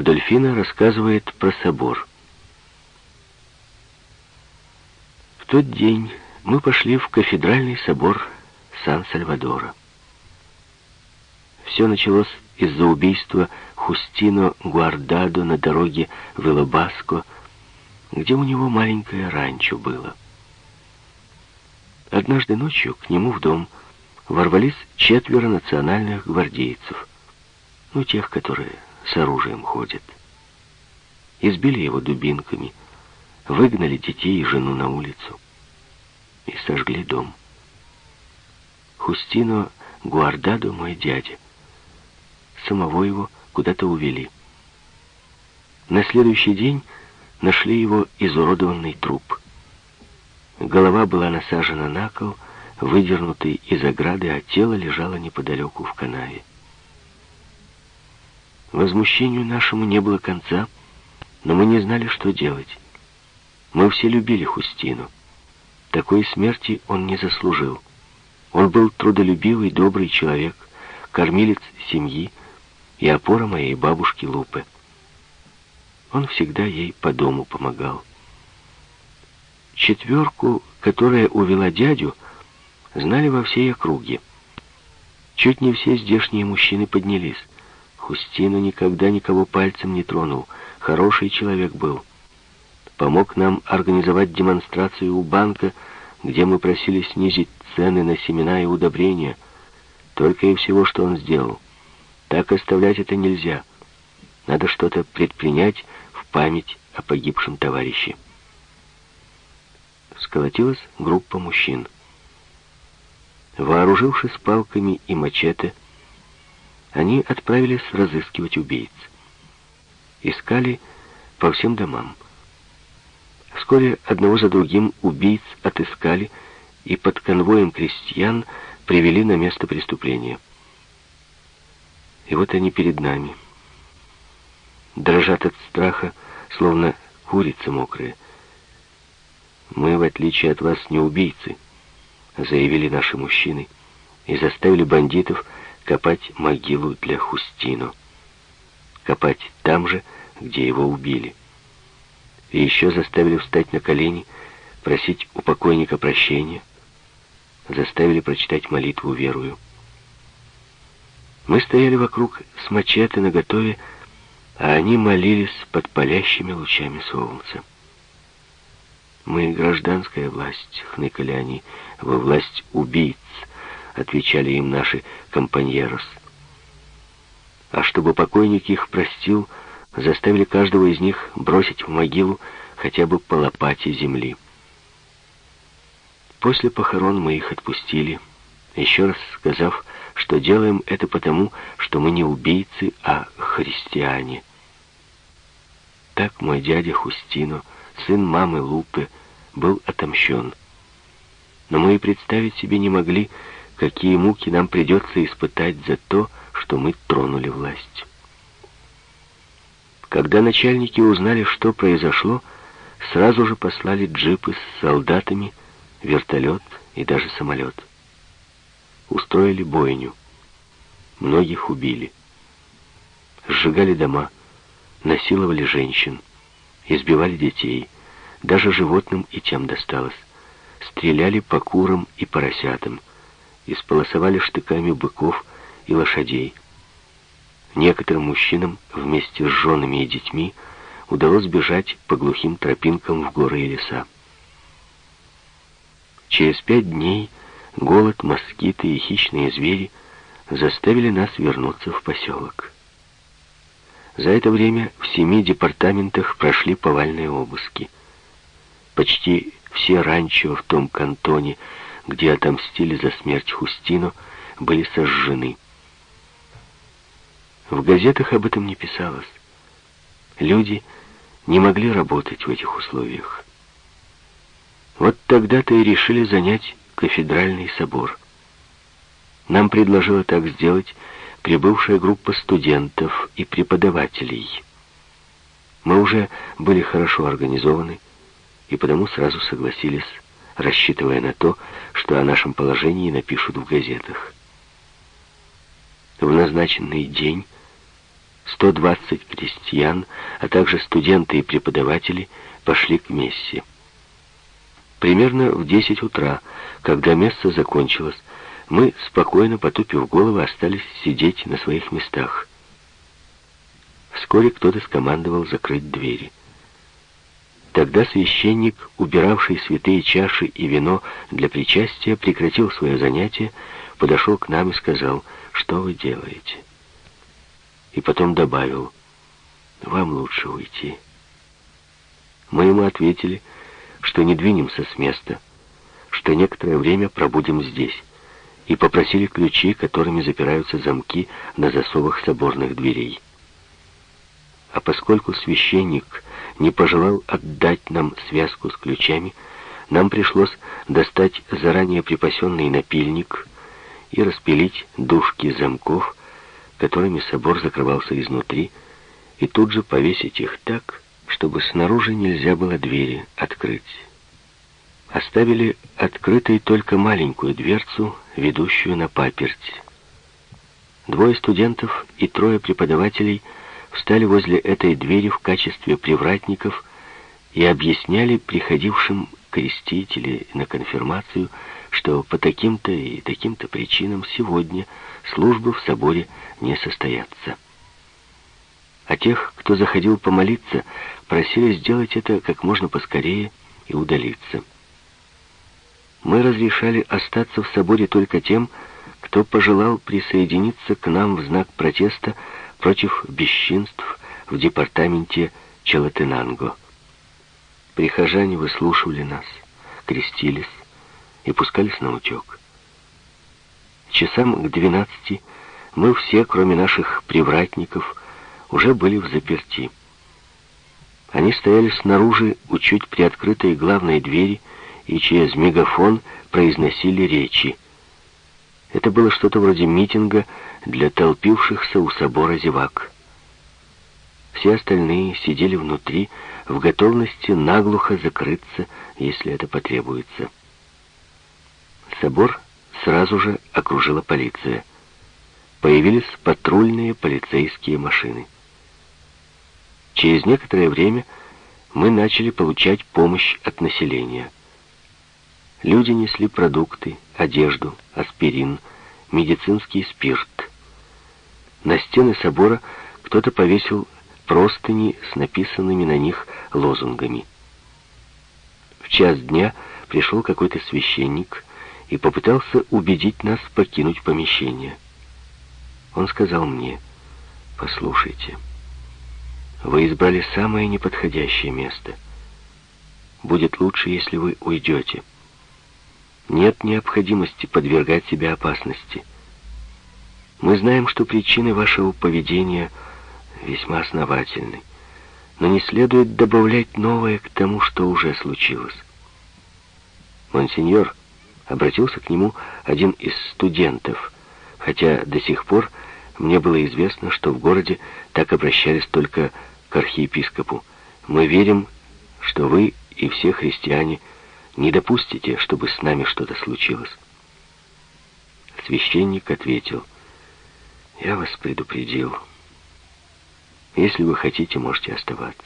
Адольфина рассказывает про собор. В тот день мы пошли в кафедральный собор Сан-Сальвадора. Все началось из-за убийства Хустино Гуардадо на дороге в Илобаско, где у него маленькое ранчо было. Однажды ночью к нему в дом ворвались четверо национальных гвардейцев, ну, тех, которые с оружием ходят. Избили его дубинками, выгнали детей и жену на улицу и сожгли дом. Хустино Гуардадо мой дядя. Самого его куда-то увели. На следующий день нашли его изуродованный труп. Голова была насажена на кол, выдернутый из ограды, а тело лежало неподалеку в канаве. Возмущению нашему не было конца, но мы не знали, что делать. Мы все любили Хустину. Такой смерти он не заслужил. Он был трудолюбивый, добрый человек, кормилец семьи и опора моей бабушки Лупы. Он всегда ей по дому помогал. Четверку, которая увела дядю, знали во всей округе. Чуть не все здешние мужчины поднялись. Хустина никогда никого пальцем не тронул. Хороший человек был. Помог нам организовать демонстрацию у банка, где мы просили снизить цены на семена и удобрения. Только и всего, что он сделал. Так оставлять это нельзя. Надо что-то предпринять в память о погибшем товарище. Сколотилась группа мужчин. Вооружившись палками и мачете, они отправились разыскивать убийц. Искали по всем домам. Вскоре одного за другим убийц отыскали и под конвоем крестьян привели на место преступления. И вот они перед нами. Дрожат от страха, словно курицы мокрые. «Мы, в отличие от вас, не убийцы», — заявили наши мужчины, и заставили бандитов копать могилу для Хустино. Копать там же, где его убили. И еще заставили встать на колени, просить у покойника прощения, заставили прочитать молитву верую. Мы стояли вокруг с мачете наготове, а они молились под палящими лучами солнца. «Мы гражданская власть», — хныкали они, — «во власть убийц», — отвечали им наши компаньерос. А чтобы покойник их простил, заставили каждого из них бросить в могилу хотя бы по лопате земли. После похорон мы их отпустили, еще раз сказав, что делаем это потому, что мы не убийцы, а христиане. Так мой дядя Хустино, сын мамы Лупы, был отомщен. Но мы и представить себе не могли, какие муки нам придется испытать за то, что мы тронули власть. Когда начальники узнали, что произошло, сразу же послали джипы с солдатами, вертолет и даже самолет. Устроили бойню. Многих убили. Сжигали дома, насиловали женщин, избивали детей, даже животным и тем досталось. Стреляли по курам и поросятам, исполосовали штыками быков и лошадей. Некоторым мужчинам вместе с женами и детьми удалось бежать по глухим тропинкам в горы и леса. Через пять дней голод, москиты и хищные звери заставили нас вернуться в поселок. За это время в семи департаментах прошли повальные обыски. Почти все ранчо в том кантоне, где отомстили за смерть Хустино, были сожжены. В газетах об этом не писалось. Люди не могли работать в этих условиях. Вот тогда-то и решили занять кафедральный собор. Нам предложила так сделать прибывшая группа студентов и преподавателей. Мы уже были хорошо организованы, и потому сразу согласились, рассчитывая на то, что о нашем положении напишут в газетах. В назначенный день 120 крестьян, а также студенты и преподаватели пошли к мессе. Примерно в 10 утра, когда месса закончилось, мы, спокойно потупив головы, остались сидеть на своих местах. Вскоре кто-то скомандовал закрыть двери. Тогда священник, убиравший святые чаши и вино для причастия, прекратил свое занятие, подошел к нам и сказал, что вы делаете? И потом добавил, вам лучше уйти. Мы ему ответили, что не двинемся с места, что некоторое время пробудем здесь, и попросили ключи, которыми запираются замки на засовах соборных дверей. А поскольку священник не пожелал отдать нам связку с ключами, нам пришлось достать заранее припасенный напильник и распилить дужки замков, которыми собор закрывался изнутри, и тут же повесить их так, чтобы снаружи нельзя было двери открыть. Оставили открытой только маленькую дверцу, ведущую на паперть. Двое студентов и трое преподавателей встали возле этой двери в качестве привратников и объясняли приходившим крестители на конфирмацию, что по таким-то и таким-то причинам сегодня службы в соборе не состоятся. А тех, кто заходил помолиться, просили сделать это как можно поскорее и удалиться. Мы разрешали остаться в соборе только тем, кто пожелал присоединиться к нам в знак протеста против бесчинств в департаменте Челатенанго. Прихожане выслушивали нас, крестились и пускались на утек. Часам к двенадцати мы все, кроме наших привратников, уже были в заперти. Они стояли снаружи у чуть приоткрытой главной двери и через мегафон произносили речи. Это было что-то вроде митинга для толпившихся у собора зевак. Все остальные сидели внутри, в готовности наглухо закрыться, если это потребуется. Собор сразу же окружила полиция. Появились патрульные полицейские машины. Через некоторое время мы начали получать помощь от населения. Люди несли продукты, одежду, аспирин, медицинский спирт. На стены собора кто-то повесил простыни с написанными на них лозунгами. В час дня пришел какой-то священник и попытался убедить нас покинуть помещение. Он сказал мне, «Послушайте, вы избрали самое неподходящее место. Будет лучше, если вы уйдете. Нет необходимости подвергать себя опасности. Мы знаем, что причины вашего поведения весьма основательны, но не следует добавлять новое к тому, что уже случилось. Монсеньор обратился к нему один из студентов, хотя до сих пор мне было известно, что в городе так обращались только к архиепископу. Мы верим, что вы и все христиане – не допустите, чтобы с нами что-то случилось. Священник ответил, я вас предупредил. Если вы хотите, можете оставаться.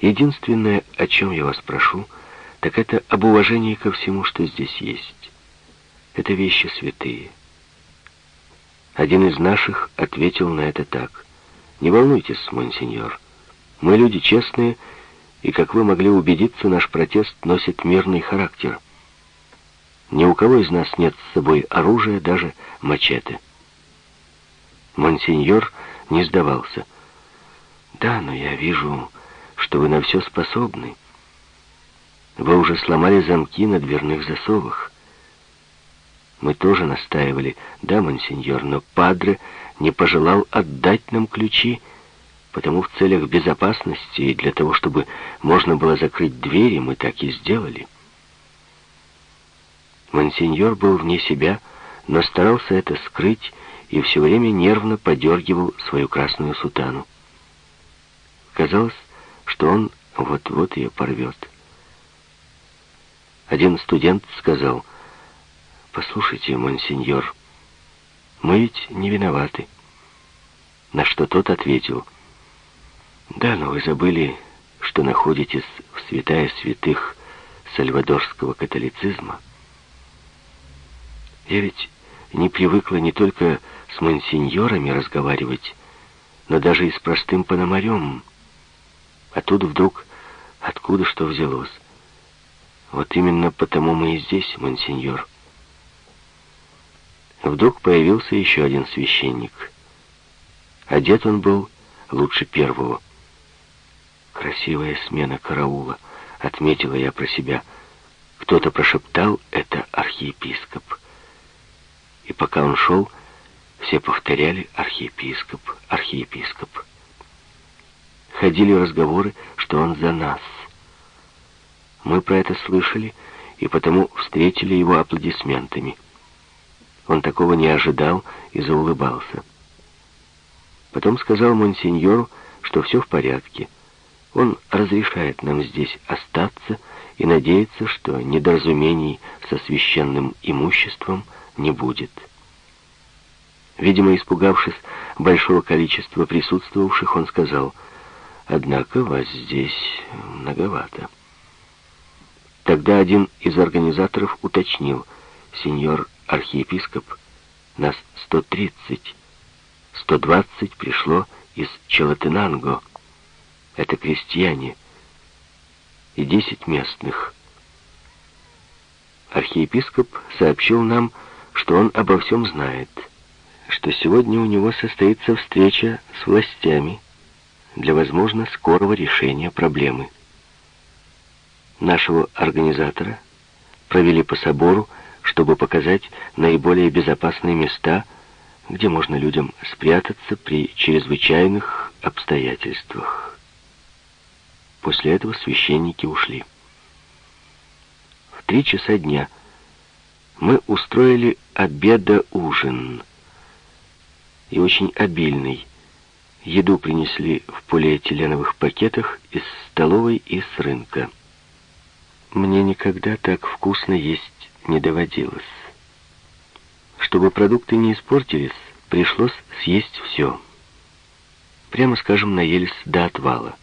Единственное, о чем я вас прошу, так это об уважении ко всему, что здесь есть. Это вещи святые. Один из наших ответил на это так. «Не волнуйтесь, монсеньор. Мы люди честные и, как вы могли убедиться, наш протест носит мирный характер. Ни у кого из нас нет с собой оружия, даже мачете. Монсеньор не сдавался. «Да, но я вижу, что вы на все способны. Вы уже сломали замки на дверных засовах. Мы тоже настаивали, да, монсеньор, но Падре не пожелал отдать нам ключи, Потому в целях безопасности и для того, чтобы можно было закрыть двери, мы так и сделали. Монсеньор был вне себя, но старался это скрыть и все время нервно подергивал свою красную сутану. Казалось, что он вот-вот ее порвет. Один студент сказал, «Послушайте, монсеньор, мы ведь не виноваты. на что тот ответил, «Да, но вы забыли, что находитесь в святая святых сальвадорского католицизма. Я ведь не привыкла не только с мансиньорами разговаривать, но даже и с простым пономарем. А тут вдруг откуда что взялось. Вот именно потому мы и здесь, мансиньор. Вдруг появился еще один священник. Одет он был лучше первого. Красивая смена караула, отметила я про себя. Кто-то прошептал, это архиепископ. И пока он шел, все повторяли «архиепископ, архиепископ». Ходили разговоры, что он за нас. Мы про это слышали и потому встретили его аплодисментами. Он такого не ожидал и заулыбался. Потом сказал монсеньору, что все в порядке. Он разрешает нам здесь остаться и надеется, что недоразумений со священным имуществом не будет. Видимо, испугавшись большого количества присутствовавших, он сказал, «Однако вас здесь многовато». Тогда один из организаторов уточнил, «Сеньор архиепископ, нас 130, 120 пришло из Челатенанго, это крестьяне, и 10 местных». Архиепископ сообщил нам, что он обо всем знает – что сегодня у него состоится встреча с властями для, возможно, скорого решения проблемы. Нашего организатора провели по собору, чтобы показать наиболее безопасные места, где можно людям спрятаться при чрезвычайных обстоятельствах. После этого священники ушли. В три часа дня мы устроили обеда-ужин – и очень обильный. Еду принесли в полиэтиленовых пакетах из столовой и с рынка. Мне никогда так вкусно есть не доводилось. Чтобы продукты не испортились, пришлось съесть все. Прямо скажем, наелись до отвала.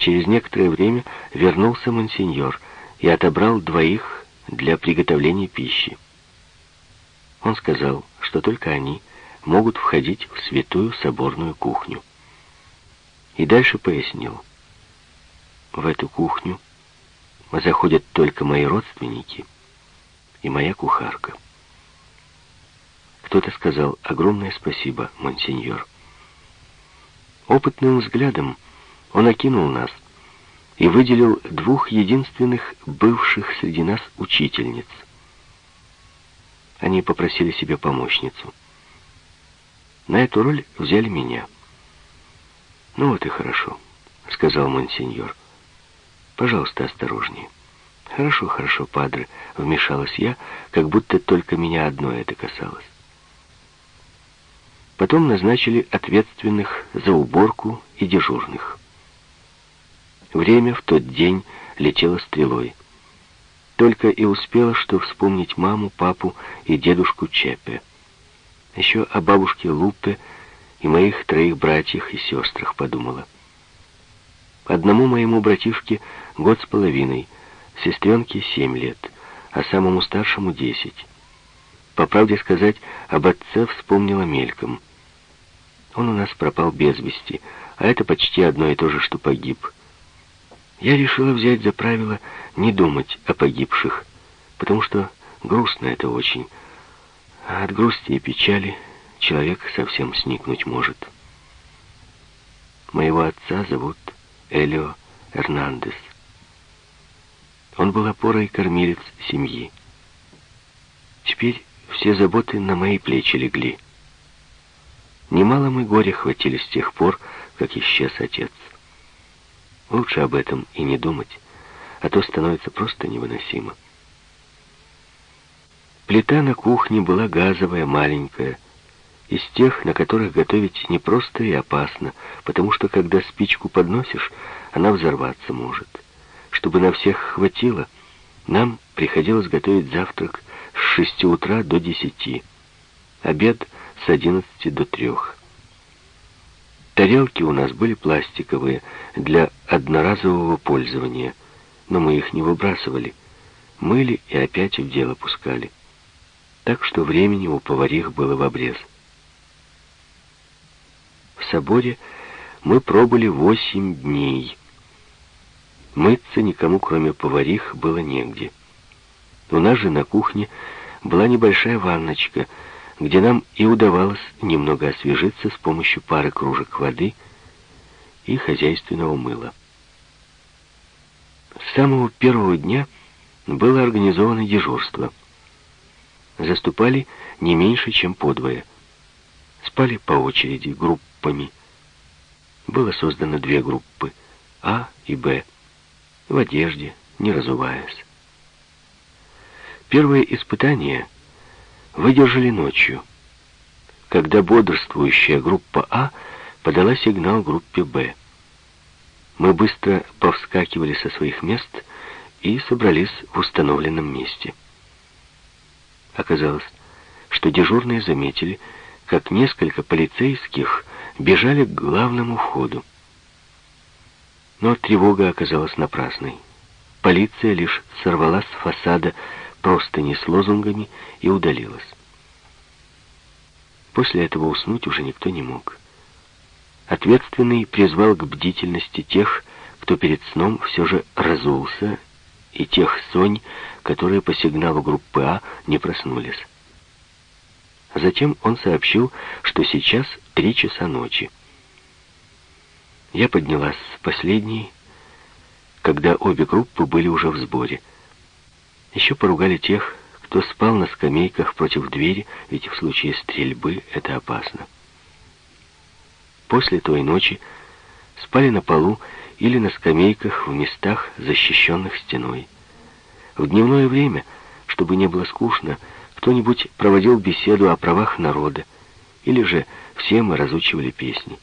Через некоторое время вернулся монсеньор и отобрал двоих для приготовления пищи. Он сказал, что только они могут входить в святую соборную кухню. И дальше пояснил. В эту кухню заходят только мои родственники и моя кухарка. Кто-то сказал «Огромное спасибо, монсеньор». Опытным взглядом он окинул нас и выделил двух единственных бывших среди нас учительниц. Они попросили себе помощницу. На эту роль взяли меня. «Ну вот и хорошо», — сказал монсеньор. «Пожалуйста, осторожнее». «Хорошо, хорошо, падре», — вмешалась я, как будто только меня одно это касалось. Потом назначили ответственных за уборку и дежурных. Время в тот день летело стрелой. Только и успела, что вспомнить маму, папу и дедушку Чепе еще о бабушке Лупе и моих троих братьях и сестрах подумала. Одному моему братишке год с половиной, сестренке семь лет, а самому старшему десять. По правде сказать, об отце вспомнила мельком. Он у нас пропал без вести, а это почти одно и то же, что погиб. Я решила взять за правило не думать о погибших, потому что грустно это очень, а от грусти и печали человек совсем сникнуть может. Моего отца зовут Элио Эрнандес. Он был опорой кормилец семьи. Теперь все заботы на мои плечи легли. Немало мы горя хватили с тех пор, как исчез отец. Лучше об этом и не думать, а то становится просто невыносимо. Плита на кухне была газовая, маленькая, из тех, на которых готовить непросто и опасно, потому что, когда спичку подносишь, она взорваться может. Чтобы на всех хватило, нам приходилось готовить завтрак с шести утра до десяти, обед с одиннадцати до трех. Тарелки у нас были пластиковые, для одноразового пользования, но мы их не выбрасывали. Мыли и опять в дело пускали. Так что времени у поварих было в обрез. В соборе мы пробыли восемь дней. Мыться никому, кроме поварих, было негде. У нас же на кухне была небольшая ванночка, где нам и удавалось немного освежиться с помощью пары кружек воды и хозяйственного мыла. С самого первого дня было организовано дежурство. Заступали не меньше, чем подвое. Спали по очереди, группами. Было создано две группы, А и Б, в одежде, не разуваясь. Первое испытание выдержали ночью, когда бодрствующая группа А подала сигнал группе Б. Мы быстро повскакивали со своих мест и собрались в установленном месте. Оказалось, что дежурные заметили, как несколько полицейских бежали к главному входу. Но тревога оказалась напрасной. Полиция лишь сорвала с фасада просто не с лозунгами и удалилась. После этого уснуть уже никто не мог. Ответственный призвал к бдительности тех, кто перед сном все же разулся, и тех сонь, которые по сигналу группы А не проснулись. Затем он сообщил, что сейчас три часа ночи. Я поднялась с последней, когда обе группы были уже в сборе. Еще поругали тех, кто спал на скамейках против двери, ведь в случае стрельбы это опасно. После той ночи спали на полу или на скамейках в местах, защищенных стеной. В дневное время, чтобы не было скучно, кто-нибудь проводил беседу о правах народа, или же все мы разучивали песни.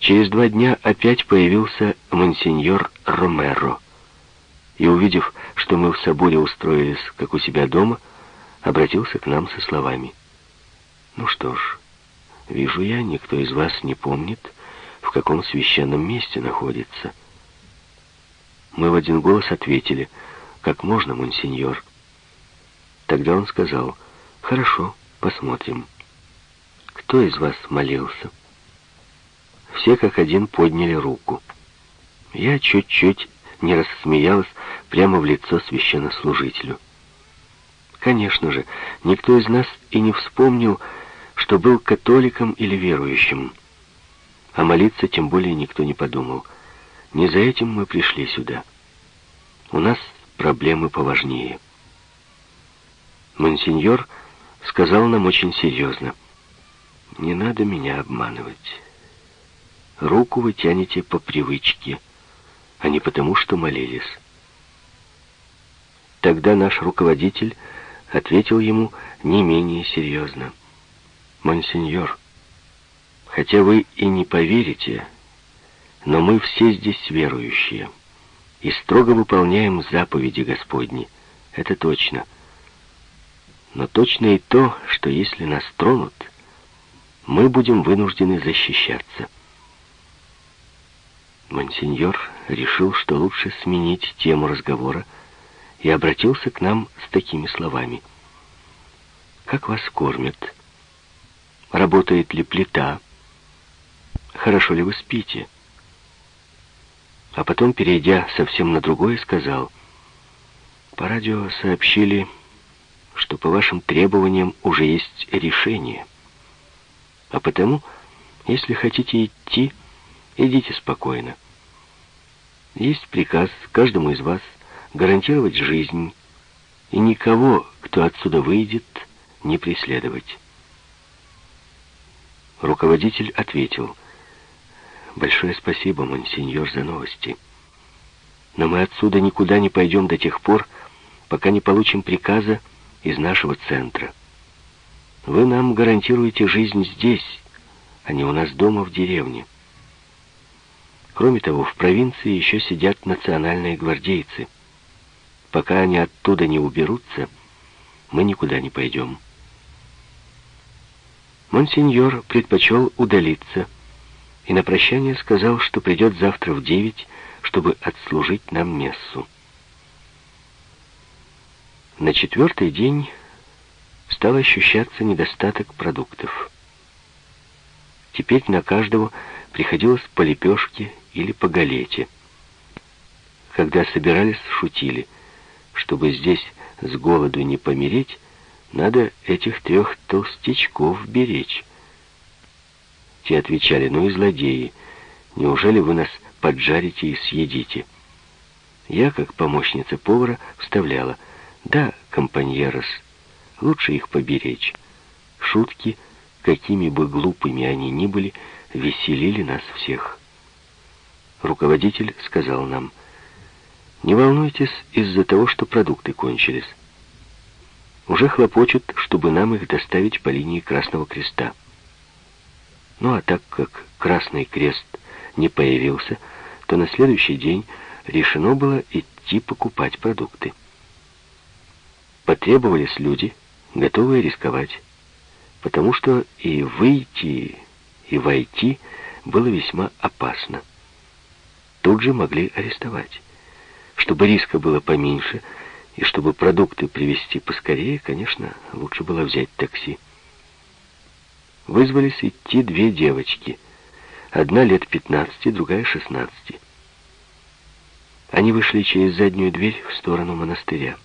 Через два дня опять появился монсеньор Ромеро — и, увидев, что мы в соборе устроились, как у себя дома, обратился к нам со словами. «Ну что ж, вижу я, никто из вас не помнит, в каком священном месте находится». Мы в один голос ответили, «Как можно, монсеньор?» Тогда он сказал, «Хорошо, посмотрим. Кто из вас молился?» Все как один подняли руку. Я чуть-чуть не рассмеялась прямо в лицо священнослужителю. Конечно же, никто из нас и не вспомнил, что был католиком или верующим. А молиться тем более никто не подумал. Не за этим мы пришли сюда. У нас проблемы поважнее. Монсеньор сказал нам очень серьезно. Не надо меня обманывать. Руку вы тянете по привычке а не потому, что молились. Тогда наш руководитель ответил ему не менее серьезно. «Монсеньор, хотя вы и не поверите, но мы все здесь верующие и строго выполняем заповеди Господни. Это точно. Но точно и то, что если нас тронут, мы будем вынуждены защищаться». Монсеньор решил, что лучше сменить тему разговора, и обратился к нам с такими словами. «Как вас кормят? Работает ли плита? Хорошо ли вы спите?» А потом, перейдя совсем на другое, сказал, «По радио сообщили, что по вашим требованиям уже есть решение. А потому, если хотите идти, идите спокойно. Есть приказ каждому из вас гарантировать жизнь и никого, кто отсюда выйдет, не преследовать. Руководитель ответил, «Большое спасибо, монсеньор, за новости. Но мы отсюда никуда не пойдем до тех пор, пока не получим приказа из нашего центра. Вы нам гарантируете жизнь здесь, а не у нас дома в деревне». Кроме того, в провинции еще сидят национальные гвардейцы. Пока они оттуда не уберутся, мы никуда не пойдем. Монсеньор предпочел удалиться и на прощание сказал, что придет завтра в девять, чтобы отслужить нам мессу. На четвертый день стал ощущаться недостаток продуктов. Теперь на каждого приходилось по лепешке или по галете. Когда собирались, шутили, чтобы здесь с голоду не помереть, надо этих трех толстячков беречь. Те отвечали, ну и злодеи, неужели вы нас поджарите и съедите? Я, как помощница повара, вставляла, да, компаньерос, лучше их поберечь. Шутки, какими бы глупыми они ни были, веселили нас всех. Руководитель сказал нам, не волнуйтесь из-за того, что продукты кончились уже хлопочут, чтобы нам их доставить по линии Красного Креста. Ну а так как Красный Крест не появился, то на следующий день решено было идти покупать продукты. Потребовались люди, готовые рисковать, потому что и выйти, и войти было весьма опасно. Тут же могли арестовать. Чтобы риска было поменьше, и чтобы продукты привезти поскорее, конечно, лучше было взять такси. Вызвались идти две девочки. Одна лет 15, другая 16. Они вышли через заднюю дверь в сторону монастыря.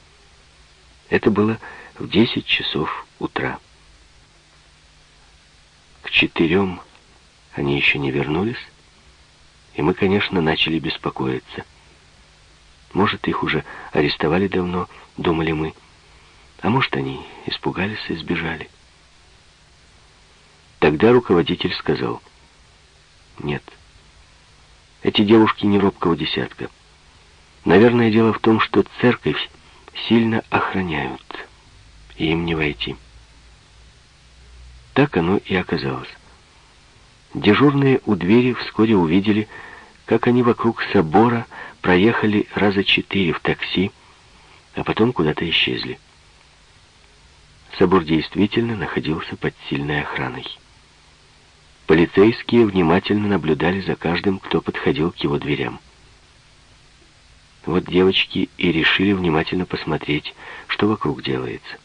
Это было в 10 часов утра. К четырем они еще не вернулись, и мы, конечно, начали беспокоиться. Может, их уже арестовали давно, думали мы. А может, они испугались и сбежали. Тогда руководитель сказал, нет, эти девушки не робкого десятка. Наверное, дело в том, что церковь сильно охраняют, и им не войти. Так оно и оказалось. Дежурные у двери вскоре увидели, как они вокруг собора проехали раза четыре в такси, а потом куда-то исчезли. Собор действительно находился под сильной охраной. Полицейские внимательно наблюдали за каждым, кто подходил к его дверям. Вот девочки и решили внимательно посмотреть, что вокруг делается.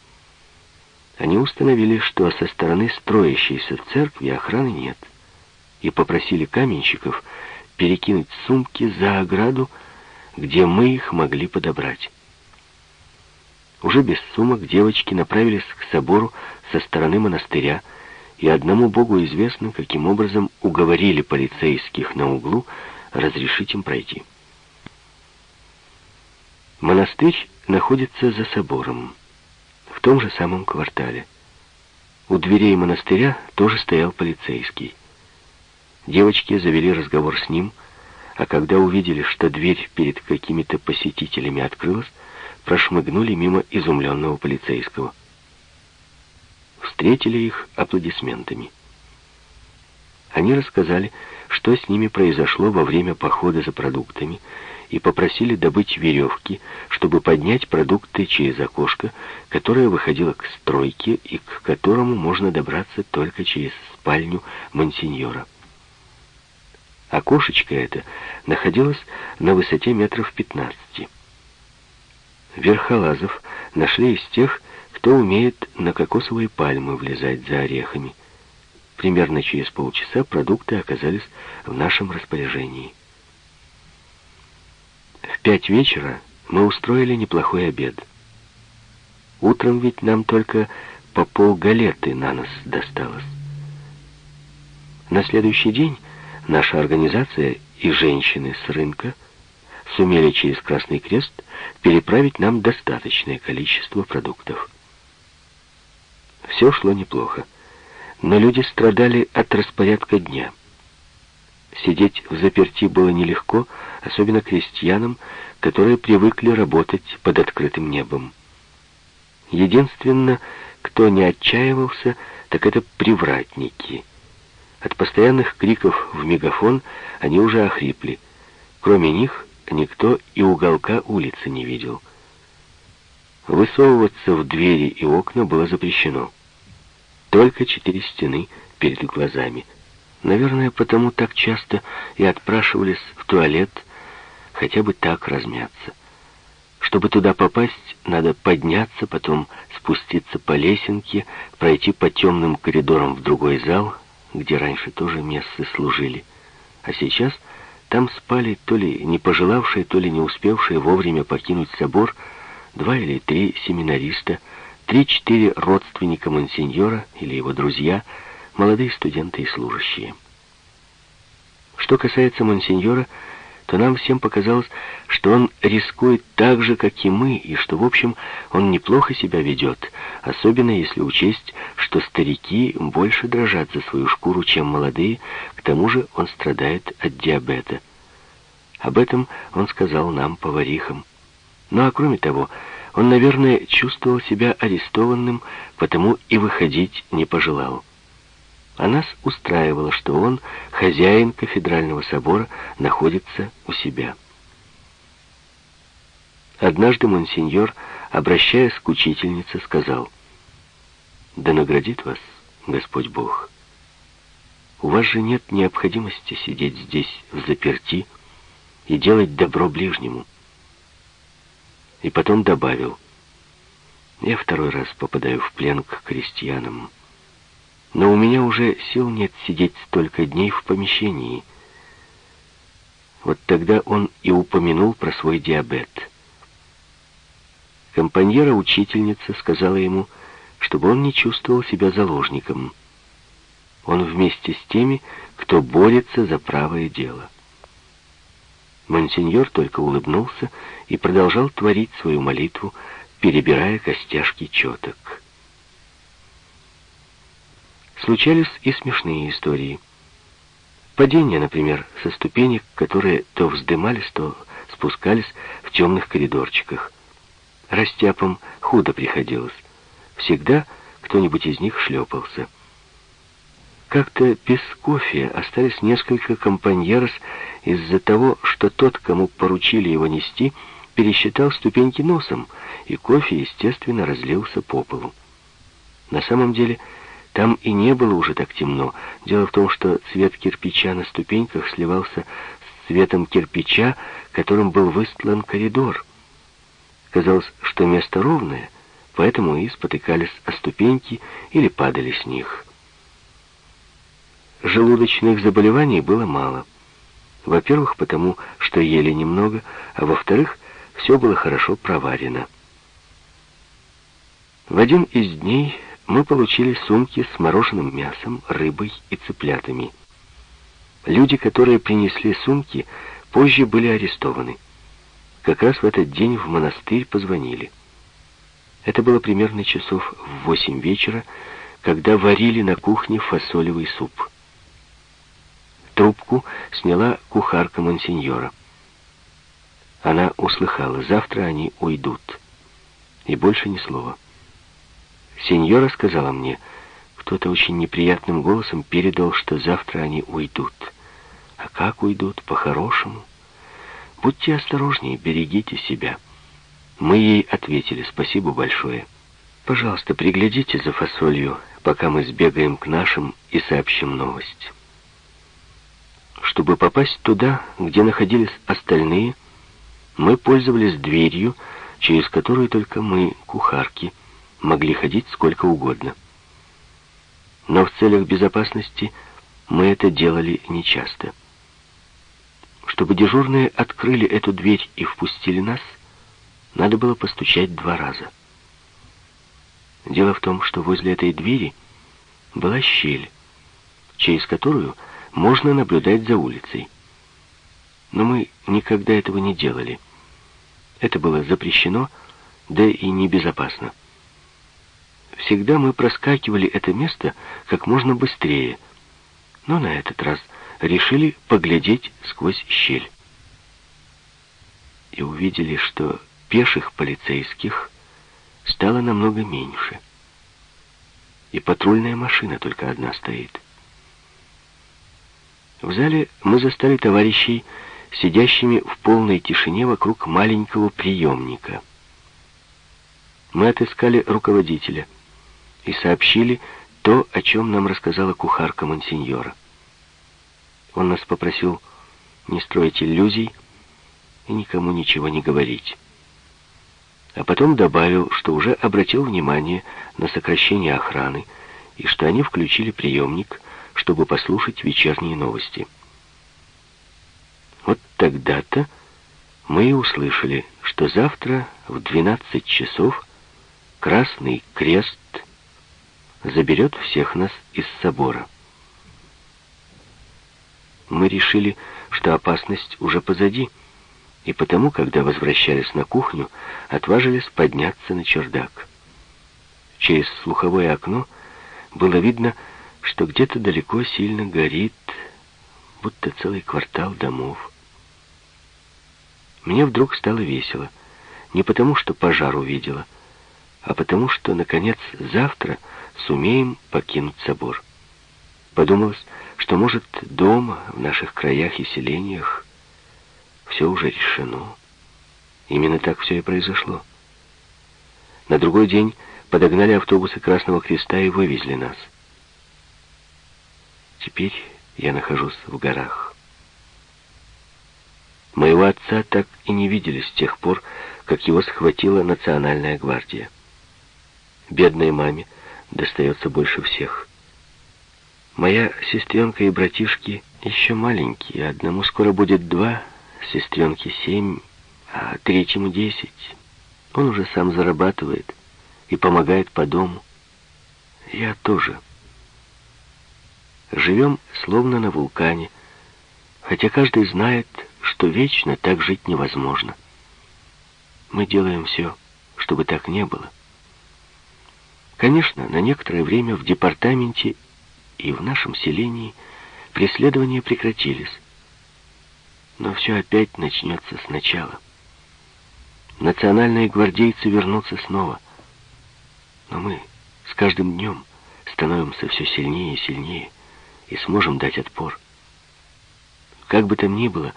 Они установили, что со стороны строящейся церкви охраны нет, и попросили каменщиков перекинуть сумки за ограду, где мы их могли подобрать. Уже без сумок девочки направились к собору со стороны монастыря, и одному Богу известно, каким образом уговорили полицейских на углу разрешить им пройти. Монастырь находится за собором, в том же самом квартале. У дверей монастыря тоже стоял полицейский. Девочки завели разговор с ним, а когда увидели, что дверь перед какими-то посетителями открылась, прошмыгнули мимо изумленного полицейского. Встретили их аплодисментами. Они рассказали, что с ними произошло во время похода за продуктами, и попросили добыть веревки, чтобы поднять продукты через окошко, которое выходило к стройке и к которому можно добраться только через спальню мансиньора. Окошечко это находилось на высоте метров 15. Верхолазов нашли из тех, кто умеет на кокосовые пальмы влезать за орехами. Примерно через полчаса продукты оказались в нашем распоряжении. В пять вечера мы устроили неплохой обед. Утром ведь нам только по полгалеты на нас досталось. На следующий день Наша организация и женщины с рынка сумели через Красный Крест переправить нам достаточное количество продуктов. Все шло неплохо, но люди страдали от распорядка дня. Сидеть в заперти было нелегко, особенно крестьянам, которые привыкли работать под открытым небом. Единственно, кто не отчаивался, так это привратники — от постоянных криков в мегафон они уже охрипли. Кроме них никто и уголка улицы не видел. Высовываться в двери и окна было запрещено. только четыре стены перед глазами. Наверное, потому так часто и отпрашивались в туалет, хотя бы так размяться. Чтобы туда попасть, надо подняться, потом спуститься по лесенке, пройти по темным коридорам в другой зал, где раньше тоже мессы служили. А сейчас там спали то ли не пожелавшие, то ли не успевшие вовремя покинуть собор два или три семинариста, три-четыре родственника монсеньора или его друзья, молодые студенты и служащие. Что касается монсеньора, то нам всем показалось, что он рискует так же, как и мы, и что, в общем, он неплохо себя ведет, особенно если учесть, что старики больше дрожат за свою шкуру, чем молодые, к тому же он страдает от диабета. Об этом он сказал нам, поварихам. Ну а кроме того, он, наверное, чувствовал себя арестованным, потому и выходить не пожелал. А нас устраивало, что он, хозяин кафедрального собора, находится у себя. Однажды монсеньор, обращаясь к учительнице, сказал, «Да наградит вас Господь Бог. У вас же нет необходимости сидеть здесь в заперти и делать добро ближнему». И потом добавил, «Я второй раз попадаю в плен к крестьянам». Но у меня уже сил нет сидеть столько дней в помещении. Вот тогда он и упомянул про свой диабет. Компаньера-учительница сказала ему, чтобы он не чувствовал себя заложником. Он вместе с теми, кто борется за правое дело. Монсеньор только улыбнулся и продолжал творить свою молитву, перебирая костяшки четок. Случались и смешные истории. Падения, например, со ступенек, которые то вздымались, то спускались в темных коридорчиках. Растяпам худо приходилось. Всегда кто-нибудь из них шлепался. Как-то без кофе остались несколько компаньерос из-за того, что тот, кому поручили его нести, пересчитал ступеньки носом, и кофе, естественно, разлился по полу. На самом деле, там и не было уже так темно. Дело в том, что цвет кирпича на ступеньках сливался с цветом кирпича, которым был выстлан коридор. Казалось, что место ровное, поэтому и спотыкались о ступеньки или падали с них. Желудочных заболеваний было мало. Во-первых, потому что ели немного, а во-вторых, все было хорошо проварено. В один из дней мы получили сумки с мороженым мясом, рыбой и цыплятами. Люди, которые принесли сумки, позже были арестованы. Как раз в этот день в монастырь позвонили. Это было примерно часов в восемь вечера, когда варили на кухне фасолевый суп. Трубку сняла кухарка Монсеньора. Она услыхала, завтра они уйдут. И больше ни слова. Сеньора сказала мне, кто-то очень неприятным голосом передал, что завтра они уйдут. А как уйдут? По-хорошему. Будьте осторожнее, берегите себя. Мы ей ответили, спасибо большое. Пожалуйста, приглядите за фасолью, пока мы сбегаем к нашим и сообщим новость. Чтобы попасть туда, где находились остальные, мы пользовались дверью, через которую только мы, кухарки, могли ходить сколько угодно. Но в целях безопасности мы это делали нечасто. Чтобы дежурные открыли эту дверь и впустили нас, надо было постучать два раза. Дело в том, что возле этой двери была щель, через которую можно наблюдать за улицей. Но мы никогда этого не делали. Это было запрещено, да и небезопасно. Всегда мы проскакивали это место как можно быстрее, но на этот раз решили поглядеть сквозь щель. И увидели, что пеших полицейских стало намного меньше. И патрульная машина только одна стоит. В зале мы застали товарищей, сидящими в полной тишине вокруг маленького приемника. Мы отыскали руководителя — и сообщили то, о чем нам рассказала кухарка Монсеньора. Он нас попросил не строить иллюзий и никому ничего не говорить. А потом добавил, что уже обратил внимание на сокращение охраны и что они включили приемник, чтобы послушать вечерние новости. Вот тогда-то мы и услышали, что завтра в 12 часов Красный Крест заберет всех нас из собора. Мы решили, что опасность уже позади, и потому, когда возвращались на кухню, отважились подняться на чердак. Через слуховое окно было видно, что где-то далеко сильно горит, будто целый квартал домов. Мне вдруг стало весело, не потому, что пожар увидела, а потому, что, наконец, завтра сумеем покинуть собор. Подумалось, что, может, дома, в наших краях и селениях, все уже решено. Именно так все и произошло. На другой день подогнали автобусы Красного Креста и вывезли нас. Теперь я нахожусь в горах. Моего отца так и не видели с тех пор, как его схватила Национальная гвардия. Бедной маме достается больше всех. Моя сестренка и братишки еще маленькие, одному скоро будет два, сестренке семь, а третьему десять. Он уже сам зарабатывает и помогает по дому. Я тоже. Живем словно на вулкане, хотя каждый знает, что вечно так жить невозможно. Мы делаем все, чтобы так не было. Конечно, на некоторое время в департаменте и в нашем селении преследования прекратились. Но все опять начнется сначала. Национальные гвардейцы вернутся снова. Но мы с каждым днем становимся все сильнее и сильнее и сможем дать отпор. Как бы там ни было,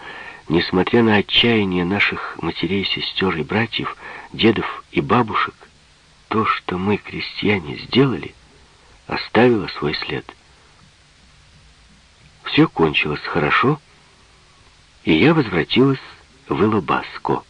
несмотря на отчаяние наших матерей, сестер и братьев, дедов и бабушек, то, что мы, крестьяне, сделали, оставило свой след. Все кончилось хорошо, и я возвратилась в Илобаско.